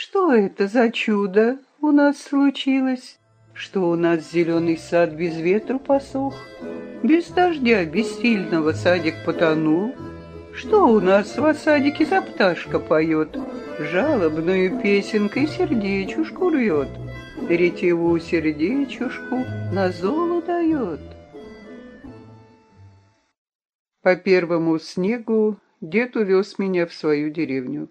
Что это за чудо у нас случилось? Что у нас зеленый сад без ветру посох? Без дождя бессильного садик потонул? Что у нас в садике за пташка поет? Жалобную песенкой сердечушку рвет, Ретиву сердечушку на золо дает. По первому снегу дед увез меня в свою деревню.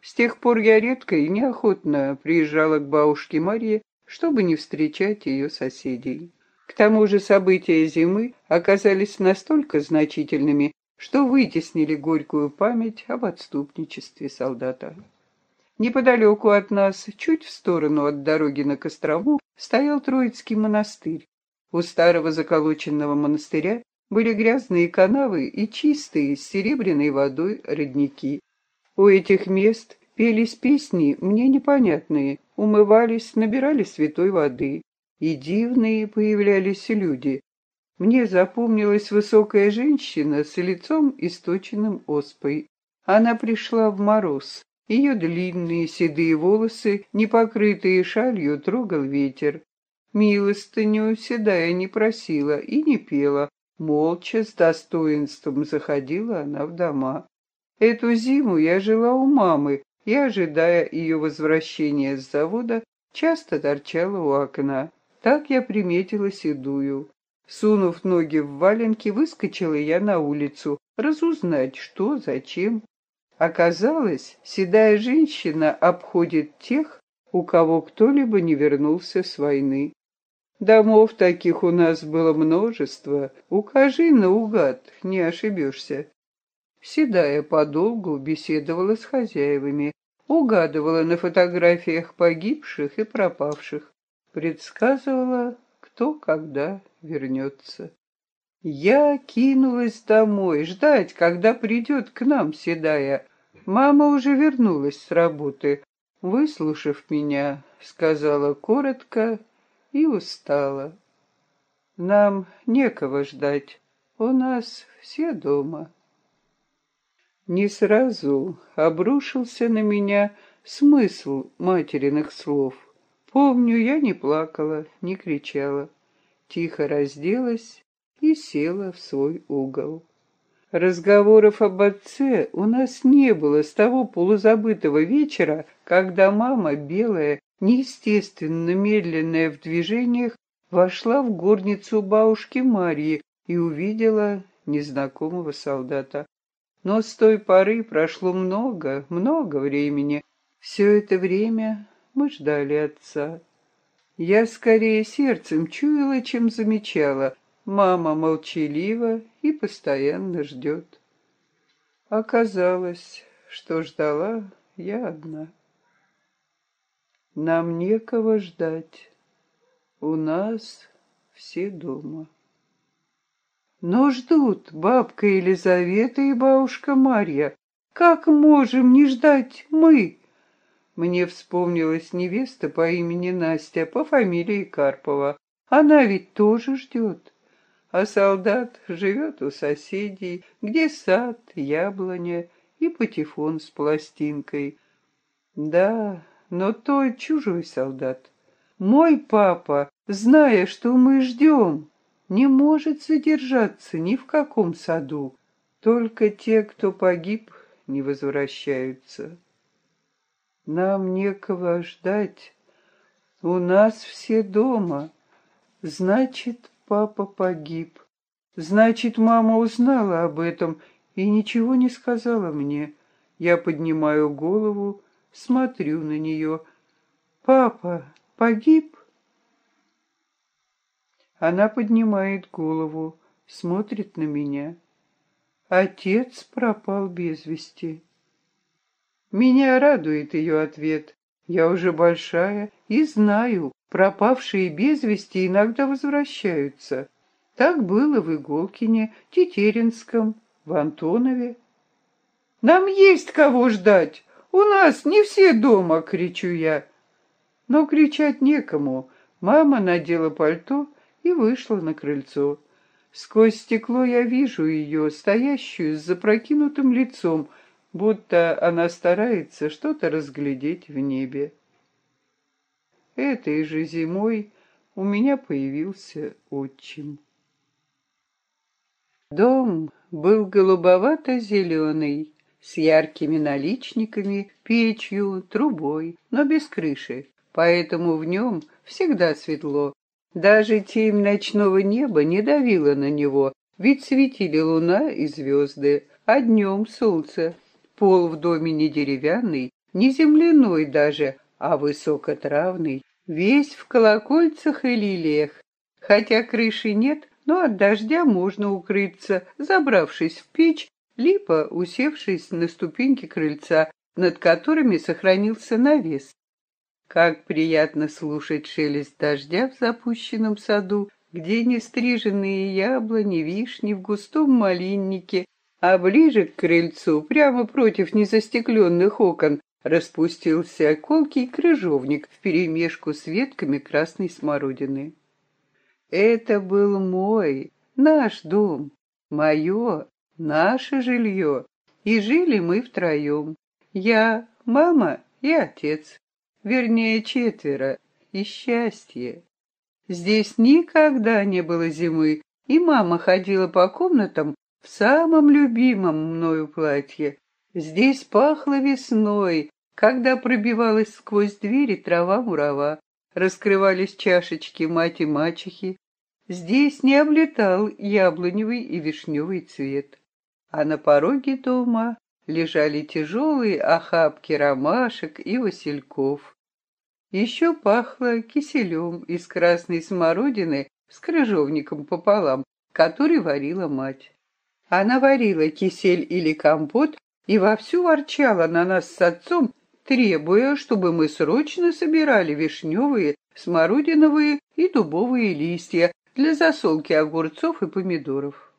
С тех пор я редко и неохотно приезжала к бабушке Марье, чтобы не встречать ее соседей. К тому же события зимы оказались настолько значительными, что вытеснили горькую память об отступничестве солдата. Неподалеку от нас, чуть в сторону от дороги на Кострому, стоял Троицкий монастырь. У старого заколоченного монастыря были грязные канавы и чистые с серебряной водой родники. У этих мест пелись песни мне непонятные, умывались, набирали святой воды. И дивные появлялись люди. Мне запомнилась высокая женщина с лицом источенным оспой. Она пришла в мороз. Ее длинные седые волосы, не покрытые шалью, трогал ветер. Милостыню седая не просила и не пела. Молча, с достоинством заходила она в дома. Эту зиму я жила у мамы и, ожидая ее возвращения с завода, часто торчала у окна. Так я приметила седую. Сунув ноги в валенки, выскочила я на улицу, разузнать, что, зачем. Оказалось, седая женщина обходит тех, у кого кто-либо не вернулся с войны. Домов таких у нас было множество, укажи наугад, не ошибешься. Седая подолгу беседовала с хозяевами, угадывала на фотографиях погибших и пропавших, предсказывала, кто когда вернется. Я кинулась домой, ждать, когда придет к нам седая. Мама уже вернулась с работы. Выслушав меня, сказала коротко и устала. Нам некого ждать, у нас все дома. Не сразу обрушился на меня смысл материных слов. Помню, я не плакала, не кричала. Тихо разделась и села в свой угол. Разговоров об отце у нас не было с того полузабытого вечера, когда мама, белая, неестественно медленная в движениях, вошла в горницу бабушки Марьи и увидела незнакомого солдата. Но с той поры прошло много, много времени. Все это время мы ждали отца. Я скорее сердцем чуяла, чем замечала. Мама молчалива и постоянно ждет. Оказалось, что ждала я одна. Нам некого ждать. У нас все дома. Но ждут бабка Елизавета и бабушка Марья. Как можем не ждать мы? Мне вспомнилась невеста по имени Настя, по фамилии Карпова. Она ведь тоже ждет. А солдат живет у соседей, где сад, яблоня и патефон с пластинкой. Да, но той чужой солдат. Мой папа, зная, что мы ждем, не может задержаться ни в каком саду. Только те, кто погиб, не возвращаются. Нам некого ждать. У нас все дома. Значит, папа погиб. Значит, мама узнала об этом и ничего не сказала мне. Я поднимаю голову, смотрю на нее. Папа погиб? Она поднимает голову, смотрит на меня. Отец пропал без вести. Меня радует ее ответ. Я уже большая и знаю, пропавшие без вести иногда возвращаются. Так было в Иголкине, Тетеринском, в Антонове. «Нам есть кого ждать! У нас не все дома!» — кричу я. Но кричать некому. Мама надела пальто и вышла на крыльцо. Сквозь стекло я вижу ее, стоящую с запрокинутым лицом, будто она старается что-то разглядеть в небе. Этой же зимой у меня появился отчим. Дом был голубовато-зеленый, с яркими наличниками, печью, трубой, но без крыши, поэтому в нем всегда светло. Даже тень ночного неба не давила на него, ведь светили луна и звезды, а днем солнце. Пол в доме не деревянный, не земляной даже, а высокотравный, весь в колокольцах и лилиях. Хотя крыши нет, но от дождя можно укрыться, забравшись в печь, либо усевшись на ступеньки крыльца, над которыми сохранился навес. Как приятно слушать шелест дождя в запущенном саду, где нестриженные яблони, вишни в густом малиннике, а ближе к крыльцу, прямо против незастекленных окон, распустился колкий крыжовник вперемешку с ветками красной смородины. Это был мой, наш дом, мое, наше жилье, и жили мы втроем. Я, мама и отец, вернее четверо, и счастье. Здесь никогда не было зимы, и мама ходила по комнатам в самом любимом мною платье. Здесь пахло весной, когда пробивалась сквозь двери трава-мурава, раскрывались чашечки мать и мачехи. Здесь не облетал яблоневый и вишневый цвет. А на пороге дома лежали тяжелые охапки ромашек и васильков. Еще пахло киселем из красной смородины с крыжовником пополам, который варила мать. Она варила кисель или компот и вовсю ворчала на нас с отцом, требуя, чтобы мы срочно собирали вишневые, смородиновые и дубовые листья для засолки огурцов и помидоров.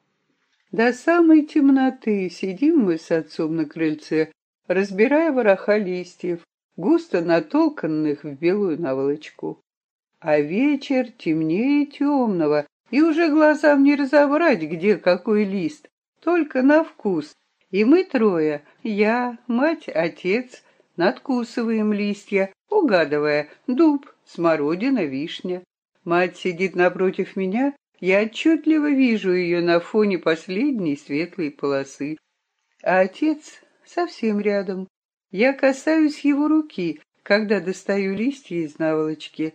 До самой темноты сидим мы с отцом на крыльце, разбирая вороха листьев, густо натолканных в белую наволочку. А вечер темнее темного, и уже глазам не разобрать, где какой лист, только на вкус. И мы трое, я, мать, отец, надкусываем листья, угадывая дуб, смородина, вишня. Мать сидит напротив меня, я отчетливо вижу ее на фоне последней светлой полосы. А отец совсем рядом, я касаюсь его руки, когда достаю листья из наволочки,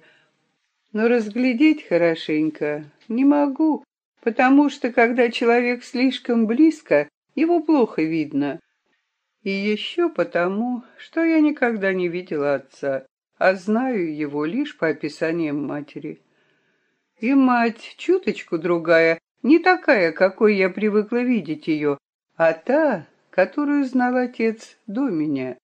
но разглядеть хорошенько не могу, потому что, когда человек слишком близко, его плохо видно. И еще потому, что я никогда не видела отца, а знаю его лишь по описаниям матери. И мать чуточку другая, не такая, какой я привыкла видеть ее, а та, которую знал отец до меня.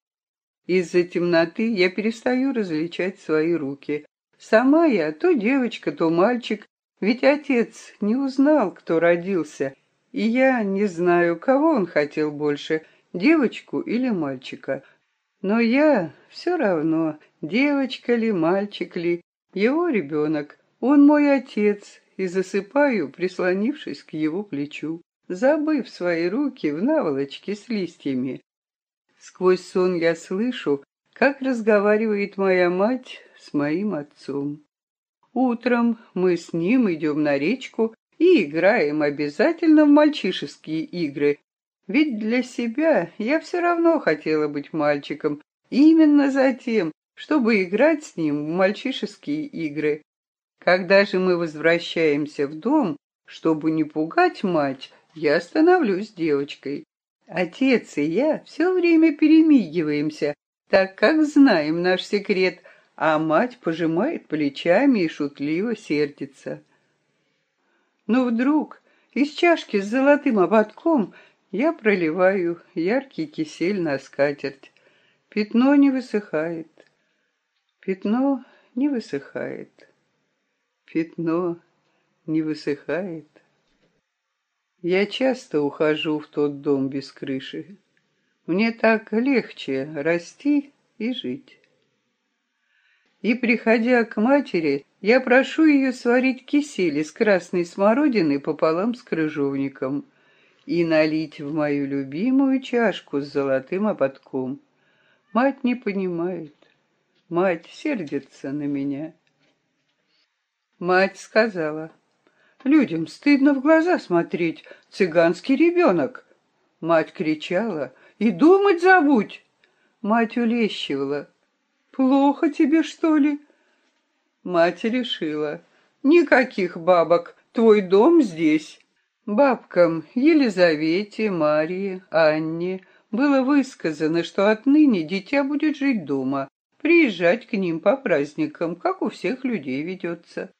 Из-за темноты я перестаю различать свои руки. Сама я то девочка, то мальчик, ведь отец не узнал, кто родился, и я не знаю, кого он хотел больше, девочку или мальчика. Но я все равно, девочка ли, мальчик ли, его ребенок, он мой отец, и засыпаю, прислонившись к его плечу, забыв свои руки в наволочке с листьями. Сквозь сон я слышу, как разговаривает моя мать с моим отцом. Утром мы с ним идем на речку и играем обязательно в мальчишеские игры, ведь для себя я все равно хотела быть мальчиком, именно за тем, чтобы играть с ним в мальчишеские игры. Когда же мы возвращаемся в дом, чтобы не пугать мать, я становлюсь девочкой. Отец и я все время перемигиваемся, так как знаем наш секрет, а мать пожимает плечами и шутливо сердится. Но вдруг из чашки с золотым ободком я проливаю яркий кисель на скатерть. Пятно не высыхает. Пятно не высыхает. Пятно не высыхает. Я часто ухожу в тот дом без крыши. Мне так легче расти и жить. И, приходя к матери, я прошу ее сварить кисель из красной смородины пополам с крыжовником. и налить в мою любимую чашку с золотым ободком. Мать не понимает. Мать сердится на меня. Мать сказала, людям стыдно в глаза смотреть, цыганский ребенок. Мать кричала, и думать забудь. Мать улещивала, плохо тебе, что ли? Мать решила, никаких бабок, твой дом здесь. Бабкам Елизавете, Марии, Анне было высказано, что отныне дитя будет жить дома, приезжать к ним по праздникам, как у всех людей ведется.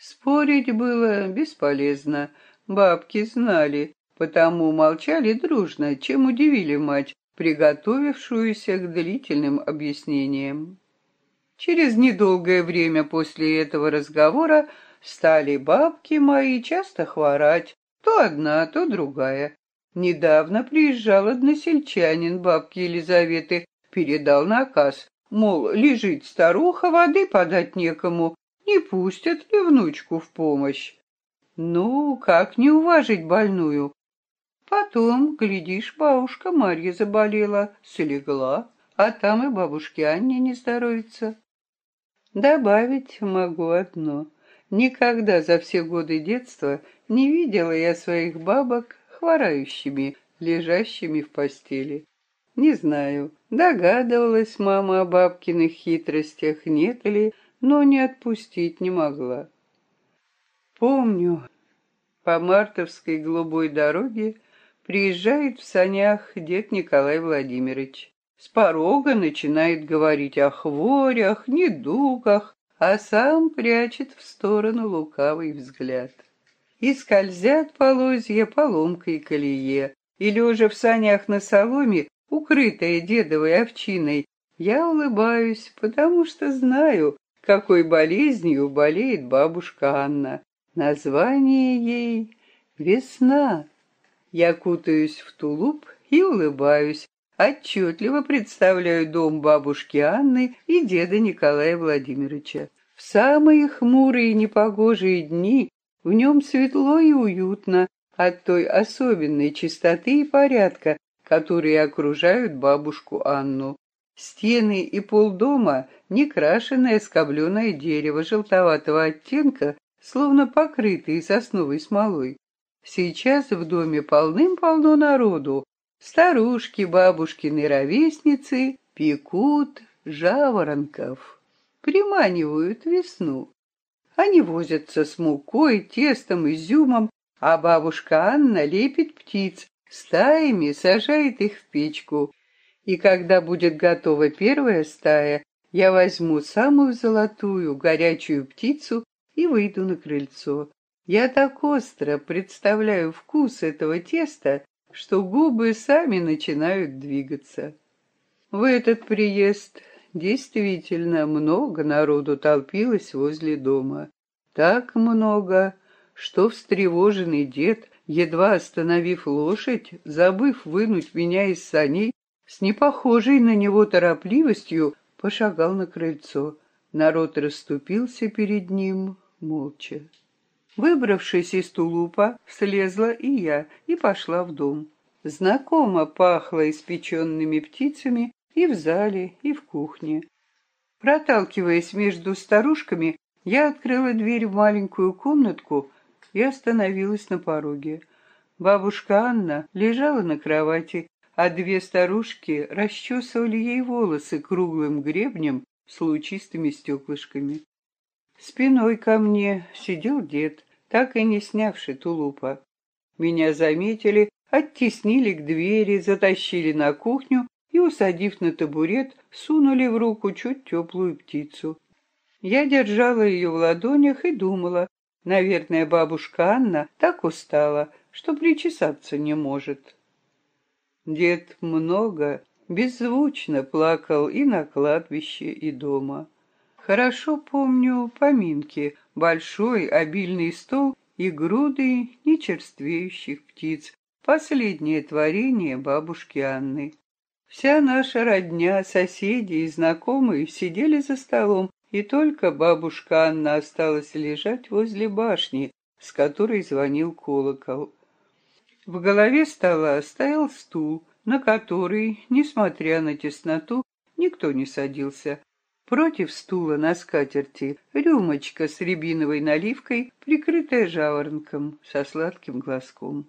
Спорить было бесполезно. Бабки знали, потому молчали дружно, чем удивили мать, приготовившуюся к длительным объяснениям. Через недолгое время после этого разговора стали бабки мои часто хворать, то одна, то другая. Недавно приезжал односельчанин бабки Елизаветы, передал наказ, мол, лежит старуха, воды подать некому, не пустят ли внучку в помощь. Ну, как не уважить больную? Потом, глядишь, бабушка Марья заболела, слегла, а там и бабушке Анне не здоровится. Добавить могу одно. Никогда за все годы детства не видела я своих бабок хворающими, лежащими в постели. Не знаю, догадывалась мама о бабкиных хитростях, нет ли, но не отпустить не могла. Помню, по Мартовской голубой дороге приезжает в санях дед Николай Владимирович. С порога начинает говорить о хворях, недугах, а сам прячет в сторону лукавый взгляд. И скользят полозья по ломкой колее, и, лежа в санях на соломе, укрытая дедовой овчиной, я улыбаюсь, потому что знаю, какой болезнью болеет бабушка Анна. Название ей — «Весна». Я кутаюсь в тулуп и улыбаюсь, отчетливо представляю дом бабушки Анны и деда Николая Владимировича. В самые хмурые непогожие дни в нем светло и уютно от той особенной чистоты и порядка, которые окружают бабушку Анну. Стены и пол дома — некрашенное скобленое дерево желтоватого оттенка, словно покрытые сосновой смолой. Сейчас в доме полным-полно народу, Старушки, бабушкины ровесницы пекут жаворонков, приманивают весну. Они возятся с мукой, тестом, изюмом, а бабушка Анна лепит птиц, стаями сажает их в печку. И когда будет готова первая стая, я возьму самую золотую, горячую птицу и выйду на крыльцо. Я так остро представляю вкус этого теста, что губы сами начинают двигаться. В этот приезд действительно много народу толпилось возле дома. Так много, что встревоженный дед, едва остановив лошадь, забыв вынуть меня из саней, с непохожей на него торопливостью пошагал на крыльцо. Народ расступился перед ним молча. Выбравшись из тулупа, слезла и я и пошла в дом. Знакомо пахло испеченными птицами и в зале, и в кухне. Проталкиваясь между старушками, я открыла дверь в маленькую комнатку и остановилась на пороге. Бабушка Анна лежала на кровати, а две старушки расчесывали ей волосы круглым гребнем с лучистыми стеклышками. Спиной ко мне сидел дед, так и не снявший тулупа. Меня заметили, оттеснили к двери, затащили на кухню и, усадив на табурет, сунули в руку чуть теплую птицу. Я держала ее в ладонях и думала, наверное, бабушка Анна так устала, что причесаться не может. Дед много, беззвучно плакал и на кладбище, и дома. Хорошо помню поминки, большой обильный стол и груды нечерствеющих птиц, последнее творение бабушки Анны. Вся наша родня, соседи и знакомые сидели за столом, и только бабушка Анна осталась лежать возле башни, с которой звонил колокол. В голове стола стоял стул, на который, несмотря на тесноту, никто не садился. Против стула на скатерти рюмочка с рябиновой наливкой, прикрытая жаворонком со сладким глазком.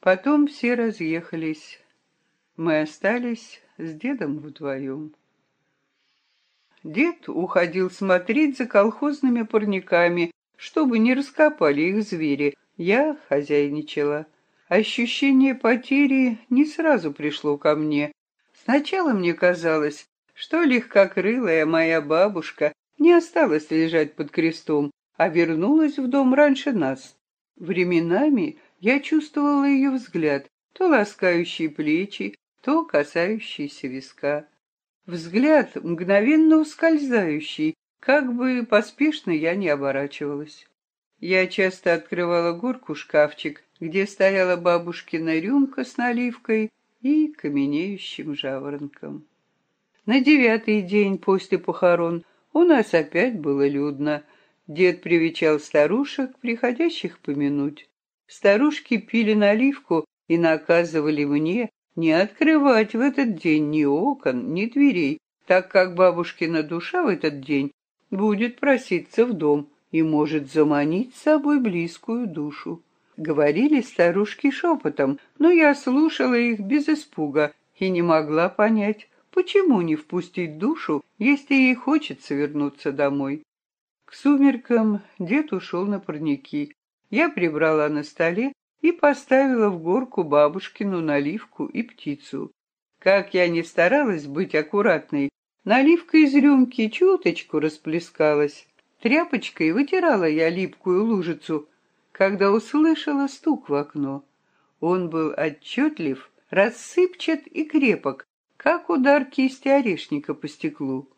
Потом все разъехались. Мы остались с дедом вдвоем. Дед уходил смотреть за колхозными парниками, чтобы не раскопали их звери. Я хозяйничала. Ощущение потери не сразу пришло ко мне. Сначала мне казалось, что легкокрылая моя бабушка не осталась лежать под крестом, а вернулась в дом раньше нас. Временами я чувствовала ее взгляд, то ласкающий плечи, то касающийся виска. Взгляд мгновенно ускользающий, как бы поспешно я не оборачивалась. Я часто открывала горку шкафчик, где стояла бабушкина рюмка с наливкой и каменеющим жаворонком. На девятый день после похорон у нас опять было людно. Дед привечал старушек, приходящих помянуть. Старушки пили наливку и наказывали мне не открывать в этот день ни окон, ни дверей, так как бабушкина душа в этот день будет проситься в дом и может заманить с собой близкую душу. Говорили старушки шепотом, но я слушала их без испуга и не могла понять, почему не впустить душу, если ей хочется вернуться домой. К сумеркам дед ушел на парники, я прибрала на столе и поставила в горку бабушкину наливку и птицу. Как я не старалась быть аккуратной, наливка из рюмки чуточку расплескалась. Тряпочкой вытирала я липкую лужицу, когда услышала стук в окно. Он был отчетлив, рассыпчат и крепок, как удар кисти орешника по стеклу.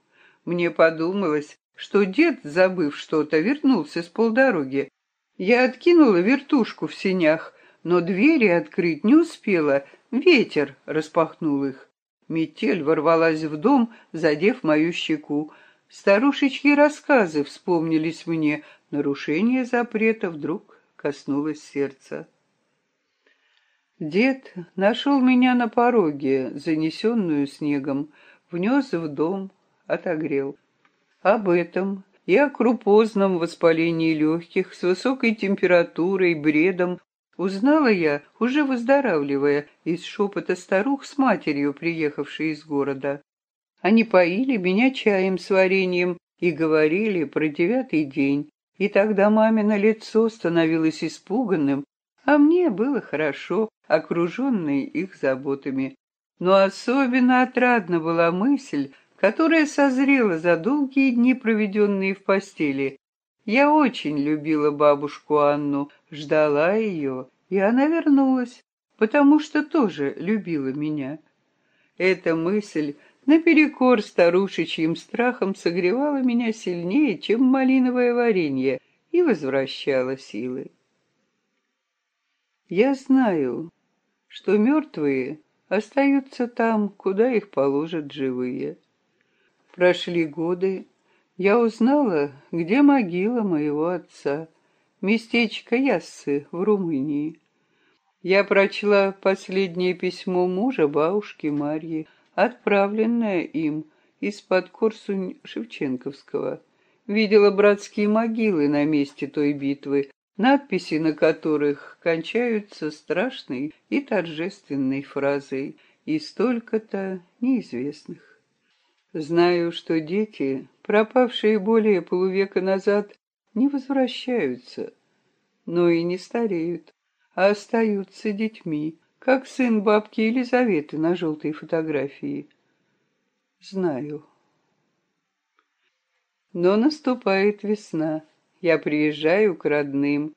Мне подумалось, что дед, забыв что-то, вернулся с полдороги, я откинула вертушку в сенях, но двери открыть не успела, ветер распахнул их. Метель ворвалась в дом, задев мою щеку. Старушечьи рассказы вспомнились мне, нарушение запрета вдруг коснулось сердца. Дед нашел меня на пороге, занесенную снегом, внес в дом, отогрел. Об этом и о крупозном воспалении легких с высокой температурой, бредом, узнала я, уже выздоравливая, из шепота старух с матерью, приехавшей из города. Они поили меня чаем с вареньем и говорили про девятый день, и тогда мамино лицо становилось испуганным, а мне было хорошо, окруженной их заботами. Но особенно отрадна была мысль, которая созрела за долгие дни, проведенные в постели. Я очень любила бабушку Анну, ждала ее, и она вернулась, потому что тоже любила меня. Эта мысль наперекор старушечьим страхом согревала меня сильнее, чем малиновое варенье, и возвращала силы. Я знаю, что мертвые остаются там, куда их положат живые. Прошли годы, я узнала, где могила моего отца, местечко Яссы в Румынии. Я прочла последнее письмо мужа бабушки Марьи, отправленное им из-под Корсунь Шевченковского. Видела братские могилы на месте той битвы, надписи на которых кончаются страшной и торжественной фразой «И столько-то неизвестных». Знаю, что дети, пропавшие более полувека назад, не возвращаются, но и не стареют, а остаются детьми, как сын бабки Елизаветы на желтой фотографии. Знаю. Но наступает весна. Я приезжаю к родным.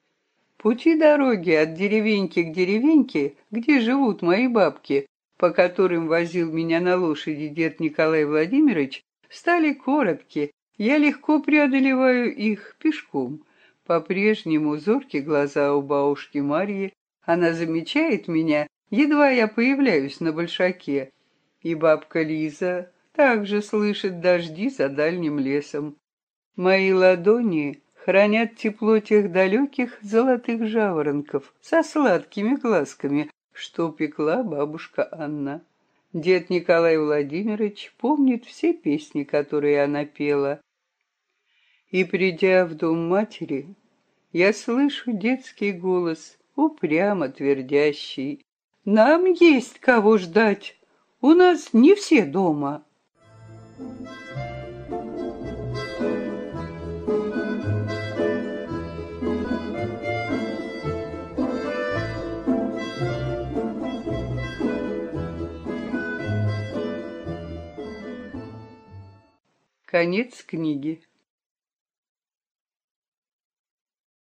Пути дороги от деревеньки к деревеньке, где живут мои бабки, по которым возил меня на лошади дед Николай Владимирович, стали короткие. Я легко преодолеваю их пешком. По-прежнему зоркие глаза у бабушки Марьи. Она замечает меня, едва я появляюсь на большаке. И бабка Лиза также слышит дожди за дальним лесом. Мои ладони хранят тепло тех далеких золотых жаворонков со сладкими глазками, что пекла бабушка Анна. Дед Николай Владимирович помнит все песни, которые она пела. И, придя в дом матери, я слышу детский голос, упрямо твердящий. «Нам есть кого ждать, у нас не все дома». Конец книги.